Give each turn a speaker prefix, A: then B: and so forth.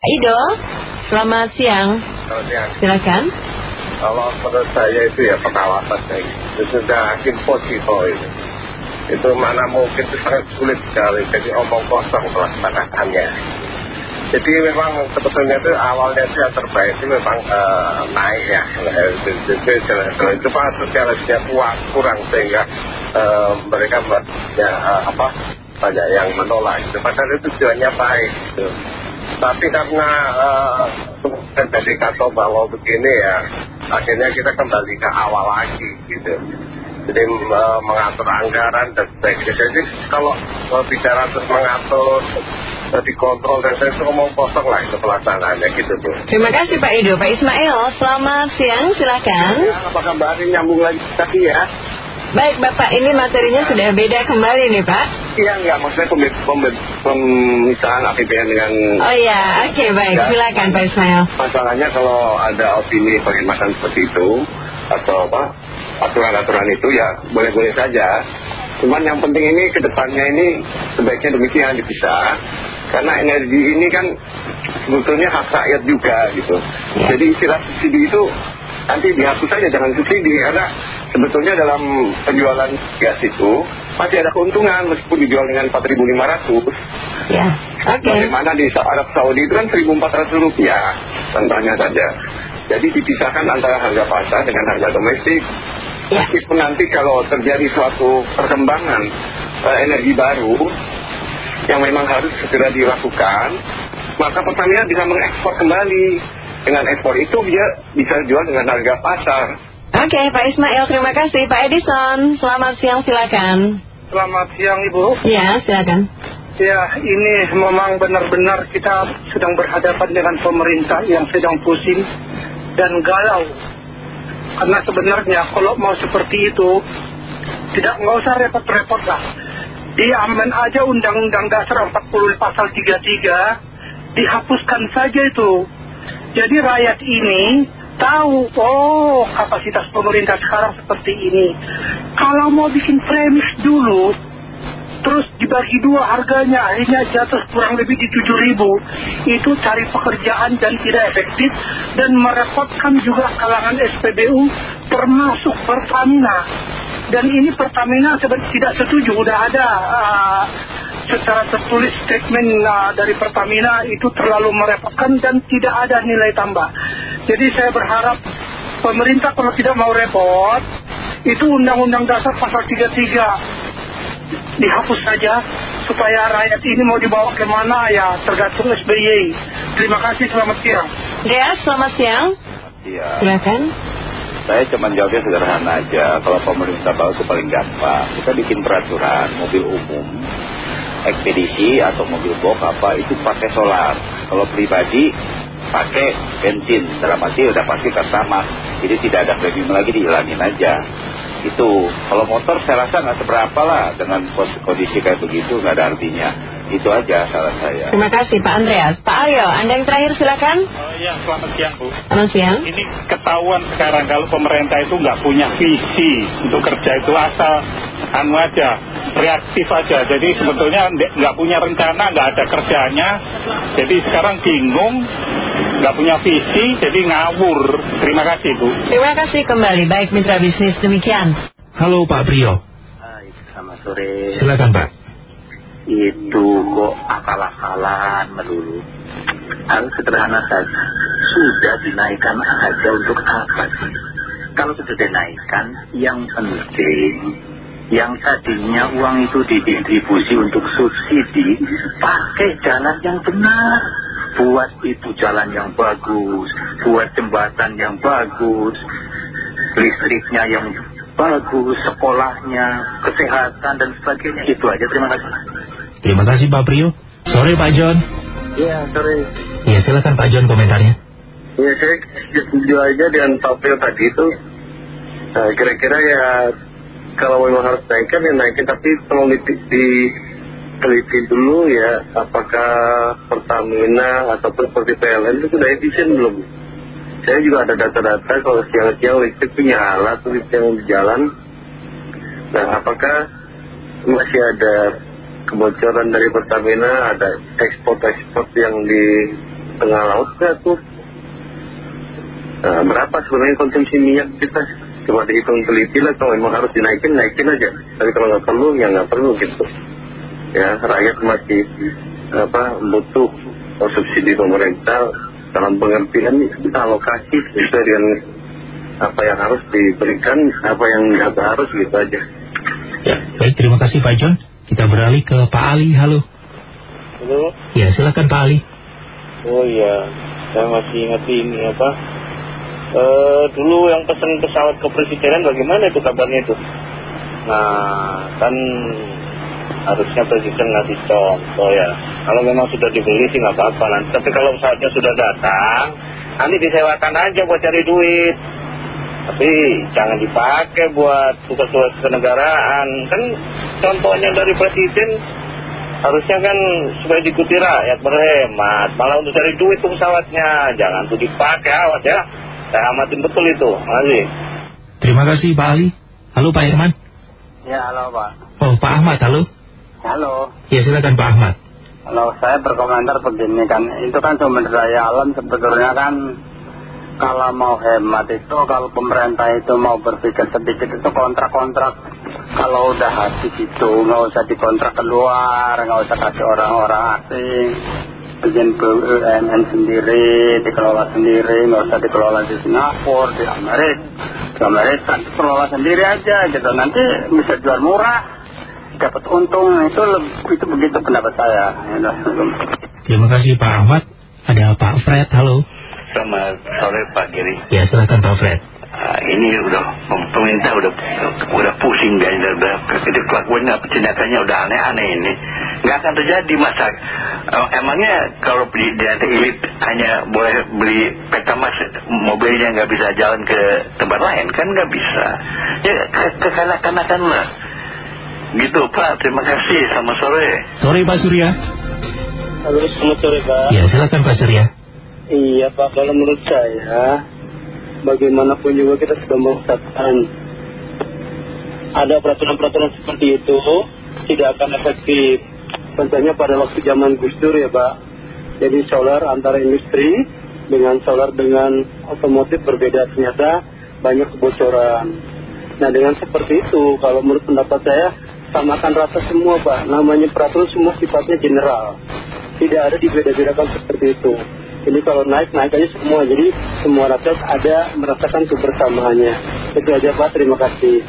A: Ido, selamat siang.
B: Selamat siang.
A: Silakan.
B: Kalau menurut saya itu ya pengawasan itu sudah impossible itu. Itu mana mungkin itu sangat sulit sekali. Jadi omong kosong pelaksanaannya. Jadi memang sebetulnya itu awalnya itu yang terbaik itu memang uh, naik ya. Itu, itu, itu, itu Pak sosialisnya kuat kurang sehingga uh, mereka ya, uh, apa banyak yang menolak. Padahal itu tujuannya baik. Gitu. Tapi karena uh, dari bahwa begini ya, akhirnya kita kembali ke awal lagi gitu. Jadi uh, mengatur anggaran dan sebagainya. Jadi kalau uh, bicara terus mengatur, uh, dikontrol dan saya itu ngomong kosong lah itu pelaksanaannya gitu tuh.
A: Terima kasih Pak Ido. Pak Ismail, selamat siang, silakan.
B: Ya, apa kabar ini nyambung lagi tadi ya?
A: Baik Bapak, ini materinya sudah beda kembali nih Pak.
B: Iya enggak, maksudnya pemisahan APBN dengan...
A: Oh iya, oke baik,
B: Ya.
A: silakan Pak Ismail.
B: Masalahnya kalau ada opini pengemasan seperti itu atau apa aturan-aturan itu ya boleh-boleh saja. Cuman yang penting ini ke depannya ini sebaiknya demikian dipisah. Karena energi ini kan sebetulnya hak rakyat juga gitu.
A: Ya.
B: Jadi istilah subsidi itu nanti dihapus saja jangan subsidi karena sebetulnya dalam penjualan gas itu masih ada keuntungan meskipun dijual dengan 4.500
A: Ya, oke.
B: Bagaimana di Arab Saudi itu kan 1.400 rupiah contohnya saja. Jadi dipisahkan antara harga pasar dengan harga domestik.
A: Ya.
B: Meskipun nanti kalau terjadi suatu perkembangan eh, energi baru yang memang harus segera dilakukan, maka Pertamina bisa mengekspor kembali. Dengan ekspor itu dia bisa jual dengan harga pasar.
A: Oke Pak Ismail, terima kasih. Pak Edison, selamat siang, silakan.
C: Selamat siang Ibu.
A: Ya, silakan.
C: Ya ini memang benar-benar kita sedang berhadapan dengan pemerintah yang sedang pusing dan galau. Karena sebenarnya kalau mau seperti itu tidak nggak usah repot-repot lah. Diamen aja Undang-Undang Dasar 40 pasal 33 dihapuskan saja itu. Jadi rakyat ini tahu oh kapasitas pemerintah sekarang seperti ini. Kalau mau bikin premis dulu terus dibagi dua harganya akhirnya jatuh kurang lebih di 7 ribu itu cari pekerjaan dan tidak efektif dan merepotkan juga kalangan SPBU termasuk Pertamina dan ini Pertamina tidak setuju udah ada uh, secara tertulis statement uh, dari Pertamina itu terlalu merepotkan dan tidak ada nilai tambah jadi saya berharap pemerintah kalau tidak mau repot itu undang-undang dasar pasal 33 dihapus saja supaya rakyat ini mau dibawa ke mana ya tergantung SBY. Terima kasih, selamat siang.
A: Ya, selamat siang.
D: Iya,
A: Silakan.
D: saya cuma jawabnya sederhana aja. Kalau pemerintah baru itu paling gampang. Kita bikin peraturan mobil umum, ekspedisi atau mobil box apa itu pakai solar. Kalau pribadi pakai bensin. Dalam arti udah pasti pertama. Jadi tidak ada premium lagi dihilangin aja. Itu kalau motor saya rasa nggak seberapa lah dengan kondisi kayak begitu nggak ada artinya. Itu aja saran saya.
A: Terima kasih Pak Andreas. Pak Aryo, Anda yang terakhir silakan.
E: Oh ya, selamat siang Bu.
A: Selamat siang.
E: Ini ketahuan sekarang kalau pemerintah itu nggak punya visi untuk kerja itu asal anu aja, reaktif aja. Jadi sebetulnya nggak punya rencana, nggak ada kerjanya. Jadi sekarang bingung, nggak punya visi, jadi ngawur. Terima kasih Bu.
A: Terima kasih kembali. Baik mitra bisnis demikian.
F: Halo Pak Priyo,
G: Hai, selamat sore.
F: silakan Pak.
G: Itu kok akal-akalan melulu. Harus sederhana saja. Sudah dinaikkan aja untuk apa sih? Kalau sudah dinaikkan, yang penting yang tadinya uang itu didistribusi untuk subsidi, pakai jalan yang benar. Buat itu jalan yang bagus, buat jembatan yang bagus, listriknya yang bagus, sekolahnya, kesehatan dan sebagainya. Itu aja, terima kasih.
F: Terima kasih Pak Priyo. Sore Pak John.
B: Iya, sorry.
F: Ya silakan Pak John komentarnya.
B: Ya saya setuju aja dengan Tampil tadi itu Nah, Kira-kira ya Kalau memang harus naikkan ya naikin Tapi perlu di- diteliti dulu ya Apakah Pertamina ataupun seperti PLN itu sudah efisien belum Saya juga ada data-data Kalau siang-siang listrik itu nyala Tuh yang di jalan Nah apakah Masih ada kebocoran dari Pertamina Ada ekspor-ekspor yang di tengah laut nggak tuh? Nah, berapa sebenarnya konsumsi minyak kita? Coba dihitung teliti lah kalau memang harus dinaikin, naikin aja. Tapi kalau nggak perlu, ya nggak perlu gitu. Ya, rakyat masih apa butuh subsidi pemerintah dalam pengertian alokasi sesuai dengan apa yang harus diberikan, apa yang nggak harus gitu aja.
F: Ya, baik terima kasih Pak John. Kita beralih ke Pak Ali, halo.
H: Halo.
F: Ya, silakan Pak Ali.
H: Oh iya, saya masih ingat ini apa. Eh dulu yang pesan pesawat ke presiden bagaimana itu kabarnya itu? Nah, kan harusnya presiden ngasih contoh ya. Kalau memang sudah dibeli sih nggak apa-apa nanti. Tapi kalau pesawatnya sudah datang, nanti disewakan aja buat cari duit. Tapi jangan dipakai buat tugas-tugas kenegaraan. Kan contohnya dari presiden harusnya kan supaya diikuti rakyat berhemat. Malah untuk cari duit tuh pesawatnya. Jangan tuh dipakai awas ya. Saya amatin betul itu. Makasih.
F: Terima kasih Pak Ali. Halo Pak Irman.
I: Ya, halo Pak.
F: Oh, Pak Ahmad, halo.
I: Halo.
F: Ya, silakan Pak Ahmad.
I: Kalau saya berkomentar begini kan, itu kan sumber daya alam sebetulnya kan kalau mau hemat itu, kalau pemerintah itu mau berpikir sedikit itu kontrak-kontrak. Kalau udah habis itu nggak usah dikontrak keluar, nggak usah kasih orang-orang asing. Bikin BUMN sendiri, dikelola sendiri, nggak usah dikelola di Singapura, di Amerika. Di Amerika dikelola sendiri aja gitu, nanti bisa jual murah dapat untung itu itu begitu pendapat saya. Ya,
F: Terima kasih Pak Ahmad. Ada Pak Fred, halo.
J: Selamat sore Pak Giri.
F: Ya silakan Pak Fred.
J: Ah, ini udah pemerintah udah udah pusing dan udah itu kelakuannya tindakannya udah aneh-aneh ini nggak akan terjadi masa eh, emangnya kalau di daerah elit hanya boleh beli petamas mobilnya nggak bisa jalan ke tempat lain kan nggak bisa ya kekanak-kanakan lah gitu Pak terima kasih selamat sore
F: Sore Pak Surya.
H: Halo, selamat sore Pak.
F: Ya silakan Pak Surya.
H: Iya Pak, kalau menurut saya bagaimanapun juga kita sudah mengatakan ada peraturan-peraturan seperti itu tidak akan efektif. Contohnya pada waktu zaman Gus Dur ya Pak. Jadi solar antara industri dengan solar dengan otomotif berbeda ternyata banyak kebocoran. Nah dengan seperti itu kalau menurut pendapat saya samakan rata semua Pak. Namanya peraturan semua sifatnya general. Tidak ada dibeda-bedakan seperti itu. Jadi kalau naik, naik aja semua. Jadi semua rakyat ada merasakan kebersamaannya. Itu aja Pak, terima kasih.